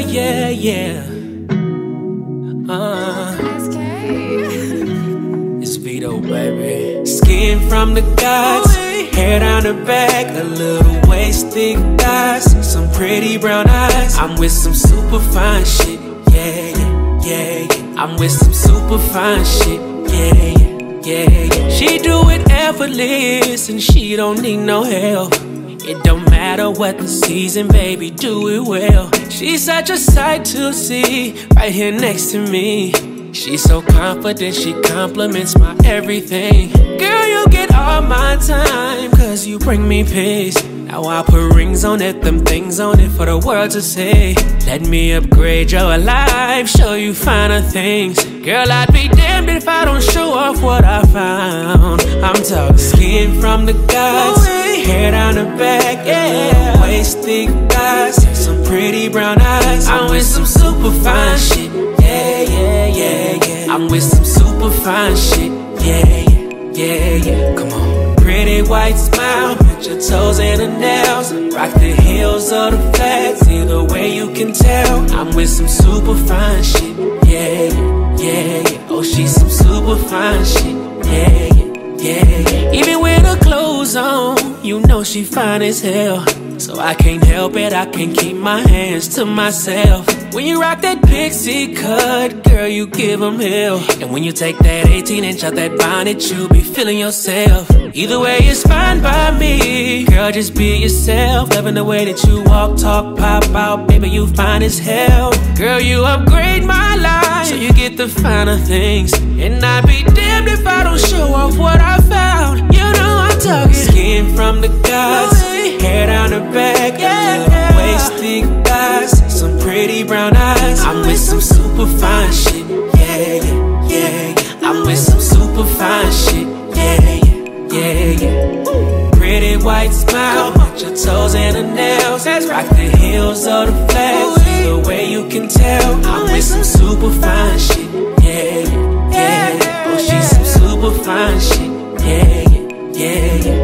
yeah. Yeah, yeah. Uh, it's Vedo, baby. Skin from the gods, hair down the back, a little waist, thick thighs, some pretty brown eyes. I'm with some super fine shit, yeah, yeah, yeah. yeah. I'm with some super fine shit, yeah, yeah, yeah. yeah. She do it effortless and she don't need no help. It don't matter what the season, baby, do it well. She's such a sight to see, right here next to me. She's so confident, she compliments my everything. Girl, you get all my time, cause you bring me peace. Now I put rings on it, them things on it for the world to see. Let me upgrade your life, show you finer things. Girl, I'd be damned if I don't show off what I found. I'm talking skin from the gods, hair down the back, yeah. Waist thick thighs, some pretty brown eyes. I'm with some super fine shit, yeah, yeah, yeah, yeah. I'm with some super fine shit, yeah, yeah, yeah, yeah. Come on. Pretty white smile, put your toes in the nails. Rock the heels or the flats, either way you can tell. I'm with some super fine shit, yeah, yeah, yeah, yeah. Oh, she's some super fine shit, yeah, yeah, yeah. Even with her clothes on, you know she fine as hell. So I can't help it, I can't keep my hands to myself. When you rock that pixie cut, girl, you give 'em hell. And when you take that 18 inch out that bonnet, you be feeling yourself. Either way, it's fine by me. Girl, just be yourself. Loving the way that you walk, talk, pop out. Baby, you fine as hell. Girl, you upgrade my life. So you get the finer things. And I'd be damned if I don't some super fine shit, yeah, yeah, yeah. yeah. I'm with some super fine shit, yeah, yeah, yeah, yeah. Pretty white smile, watch your toes and her nails. Rock the heels of the flats, the way you can tell. I'm with some super fine shit, yeah, yeah, yeah. Oh, she's some super fine shit, yeah, yeah, yeah, yeah.